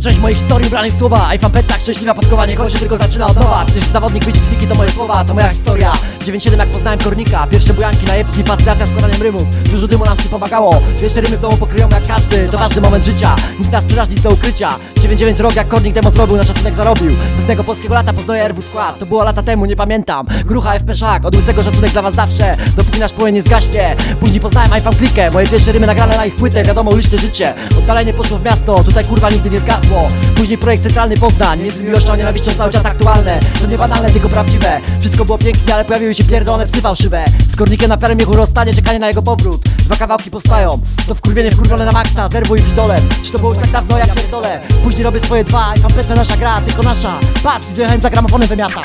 część mojej historii ubranej w słowa. I fanpetach szczęśliwa podkowa nie kończy, tylko zaczyna od nowa. Gdyż zawodnik być to moje słowa, to moja historia 9-7 jak poznałem kornika, pierwsze bujanki, najebki, fascynacja składaniem rymów. Dużo dymu nam tym pomagało, pierwsze rymy w domu pokryją jak każdy. To ważny moment życia, nic nas sprzedaż, nic do ukrycia. 9-9 rok jak kornik demo zrobił, na szacunek zarobił. Pewnego polskiego lata poznaję RW skład, to było lata temu, nie pamiętam. Grucha FP Szak, od łysego szacunek dla was zawsze. Dopóki nasz płomień nie zgaśnie. Później poznałem iFan Clikę, moje pierwsze rymy nagrane na ich płytę. Wiadomo, liczne życie, oddalenie poszło w miasto. Tutaj kurwa nigdy nie zgasło. Później projekt centralny Poznań, między miłością nienawiścią cały czas aktualne. To nie banalne, tylko prawdziwe. Wszystko było pięknie, ale pojawiły się pierdolone psy fałszywe Z na perem jego rozstanie, czekanie na jego powrót. Dwa kawałki powstają, to wkurwienie wkurwione na maksa Zerwo i czy to było już tak dawno? Jak pierdolę. Później robię swoje dwa i fanpece nasza gra, tylko nasza. Patrz, dojechałem za gramofonem wymiata.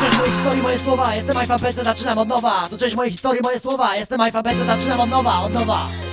Część mojej historii, moje słowa, jestem alfabetę, zaczynam od nowa. To część mojej historii, moje słowa, jestem alfabetę, zaczynam od nowa, od nowa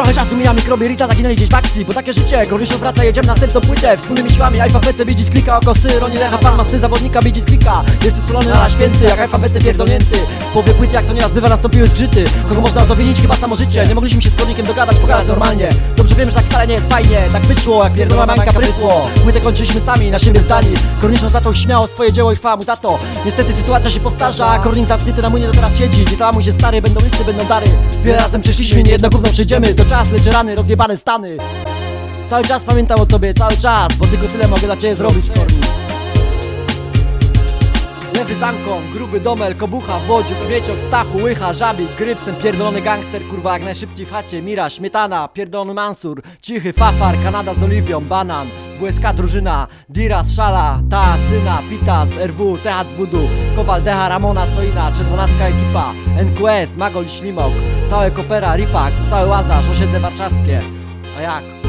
Trochę czasu mija mikroby Rita zaginęli gdzieś w akcji. Bo takie życie, Goryszu wraca, jedziemy na następną płytę Wspólnymi siłami, alfabetę, bidzić klika oko Roni Lecha, pan masty, zawodnika, bidzić klika. Jest usolony na święty, jak alfabetę pierdolnięty. W połowie płyty, jak to nieraz bywa, nastąpiły zgrzyty. Kogo można to winić? Chyba samo życie Nie mogliśmy się z kornikiem dogadać, pogadać normalnie. Dobrze wiem, że tak wcale nie jest fajnie. Tak wyszło, jak pierdolona mańka prysło. Płytę kończyliśmy sami, na siebie zdani Korniszon zaczął śmiało swoje dzieło i chwała mu za to. Niestety sytuacja się powtarza. Kornik zamknięty na munie do teraz siedzi. Nie załamuj się stary, będą listy, będą dary. Wiele razem przeszliśmy, nie jedno gówno przejdziemy czas, lecz rany, rozjebane stany. Cały czas pamiętam o tobie, cały czas Bo tylko tyle mogę dla ciebie zrobić, Zanką, gruby domel, kobucha, wodziuk, kwieciok, stachu, łycha, żabik, grypsem, pierdolony gangster, kurwa jak najszybciej w chacie, mira, śmietana, pierdolony mansur, cichy fafar, Kanada z oliwią, banan, WSK drużyna, Diras, Szala, Ta, Cyna, Pitas, RW, THC Voodoo, Kowal, Decha, Ramona, Soina, Czerwonacka ekipa, NQS, Magol Ślimok, całe Kopera, Ripak, cały Łazarz, osiedle warszawskie, a jak?